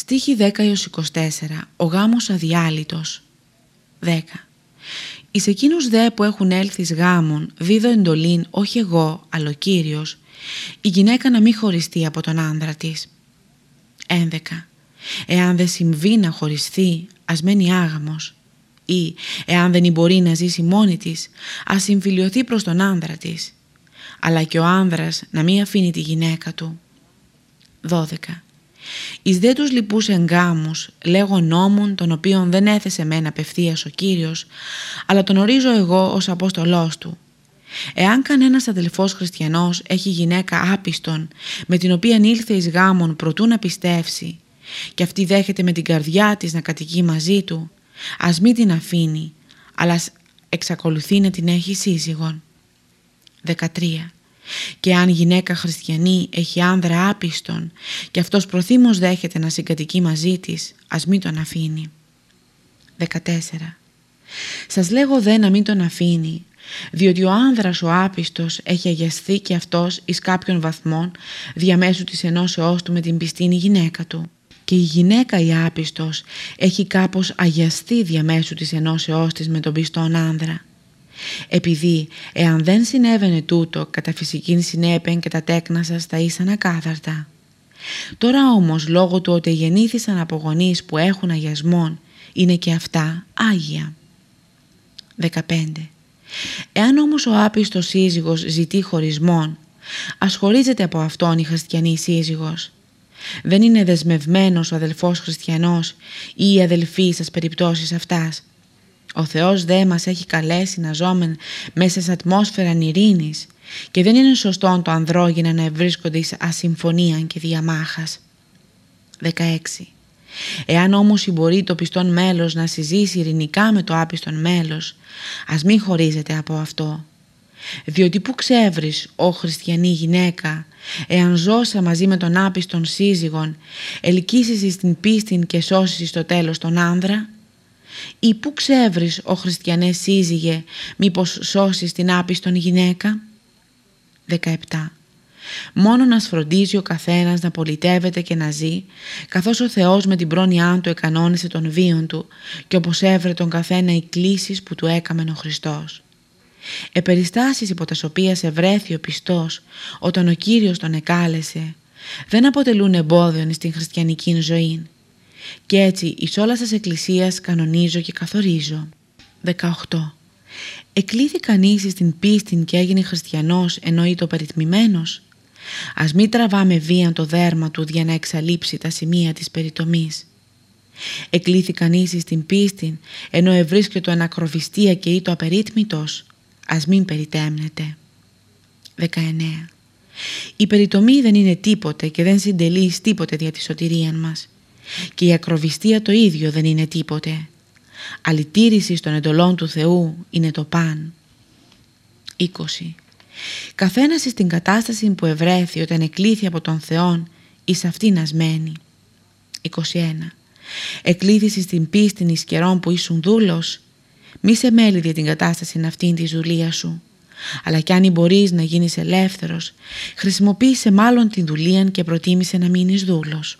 Στίχη 10 24. Ο γάμος αδιάλειτος. 10. Εις εκείνους δε που έχουν έλθει γάμων δίδω εντολήν όχι εγώ αλλά ο Κύριος η γυναίκα να μην χωριστεί από τον άνδρα της. 11. Εάν δεν συμβεί να χωριστεί ας μένει άγαμος ή εάν δεν μπορεί να ζήσει μόνη της ας συμφιλειωθεί προς τον άνδρα της αλλά και ο άνδρας να μην αφήνει τη γυναίκα του. 12. Εις δε τους λοιπούς εγκάμους λέγω νόμων τον οποίον δεν έθεσε μεν απευθείας ο Κύριος αλλά τον ορίζω εγώ ως Απόστολός του. Εάν κανένας αδελφός χριστιανός έχει γυναίκα άπιστον με την οποία ήλθε εις γάμον προτού να πιστεύσει και αυτή δέχεται με την καρδιά της να κατοικεί μαζί του ας μην την αφήνει αλλά εξακολουθεί να την έχει σύζυγον. 13. Και αν γυναίκα χριστιανή έχει άνδρα άπιστον και αυτός προθύμως δέχεται να συγκατοικεί μαζί της, ας μην τον αφήνει. 14. Σας λέγω δε να μην τον αφήνει, διότι ο άνδρας ο άπιστος έχει αγιαστεί και αυτός εις κάποιον βαθμόν διαμέσου της ενώσεώς του με την πιστήνη γυναίκα του. Και η γυναίκα η άπιστος έχει κάπως αγιαστεί διαμέσου της ενώσεώς της με τον πιστόν άνδρα επειδή εάν δεν συνέβαινε τούτο κατά φυσικήν συνέπεν και τα τέκνα σας θα ήσαν ακάθαρτα. Τώρα όμως λόγω του ότι γεννήθησαν από γονείς που έχουν αγιασμόν είναι και αυτά άγια. 15. Εάν όμως ο άπιστος σύζυγος ζητεί χωρισμόν, ασχολίζεται από αυτόν η χριστιανή σύζυγος. Δεν είναι δεσμευμένος ο αδελφός χριστιανός ή η αδελφή σας περιπτώσεις αυτάς ο Θεός δε μας έχει καλέσει να ζούμε μέσα σε ατμόσφαιρα ειρήνης και δεν είναι σωστό το ανδρόγυνα να βρίσκονται εις ασυμφωνία και διαμάχας. 16. Εάν όμως μπορεί το πιστόν μέλος να συζήσει ειρηνικά με το άπιστον μέλος, ας μην χωρίζεται από αυτό. Διότι που ξέβρεις, ο χριστιανή γυναίκα, εάν ζώσα μαζί με τον άπιστον σύζυγον, ελκύσεις την πίστη και σώσεις στο τέλος τον άνδρα, ή πού ξέβρεις ο χριστιανές σύζυγε μήπως σώσεις την άπιστον γυναίκα; 17. Μόνο να σφροντίζει ο καθένας να πολιτεύεται και να ζει, καθώς ο Θεός με την πρόνοιά του εκανόνισε τον βίον του και όπως έβρε τον καθένα οι κλήσεις που του έκαμεν ο Χριστός. Επεριστάσεις υπό τα οποίες ευρέθη ο πιστός όταν ο Κύριος τον εκάλεσε, δεν αποτελούν εμπόδιο στην χριστιανική ζωή και έτσι εις όλας σας εκκλησίας κανονίζω και καθορίζω. 18. Εκλήθη κανείς στην πίστη και έγινε χριστιανός εννοεί το περιτμημένος; Ας μην τραβάμε βίαν το δέρμα του για να εξαλείψει τα σημεία της περιτομής. Εκλήθη κανείς στην πίστη ενώ ευρίσκεται ανακροβιστία και ή το απερίτμητος; Ας μην περιτέμνεται. 19. Η περιτομή δεν είναι τίποτε και δεν συντελεί τίποτε δια της σωτηρία μας και η ακροβιστία το ίδιο δεν είναι τίποτε. Αλητήρηση των εντολών του Θεού είναι το παν. 20. Καθένας στην κατάσταση που ευρέθη όταν εκλήθη από τον Θεόν εις αυτήν ασμένη. 21. Εκλήθηση στην πίστην εις καιρών που ήσουν δούλος, μη σε μέλη για την κατάσταση αυτήν τη δουλεία σου. Αλλά κι αν μπορείς να γίνεις ελεύθερος, χρησιμοποίησε μάλλον την δουλεία και προτίμησε να μείνεις δούλος.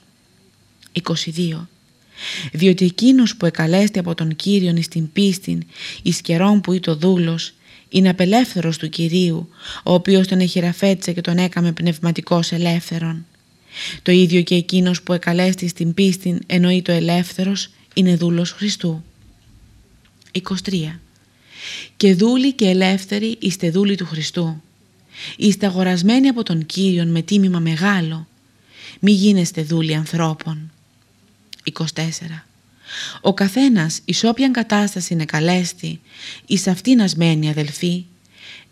22. Διότι εκείνος που εκαλέστη από τον Κύριον στην πίστην εις καιρόν που είτο δούλος είναι απελεύθερος του Κυρίου ο οποίος τον εχειραφέτησε και τον έκαμε πνευματικός ελεύθερον. Το ίδιο και εκείνος που εκαλέστη στην πίστην εννοεί το ελεύθερος είναι δούλος Χριστού. 23. Και δούλοι και ελεύθεροι είστε δούλοι του Χριστού. Είστε αγορασμένοι από τον Κύριον με τίμημα μεγάλο. Μη γίνεστε δούλοι ανθρώπων. 24. Ο καθένας εις όποιαν κατάσταση είναι καλέστη, εις αυτήν ασμένη αδελφή,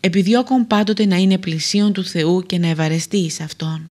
επιδιώκουν πάντοτε να είναι πλησίον του Θεού και να ευαρεστεί εις Αυτόν.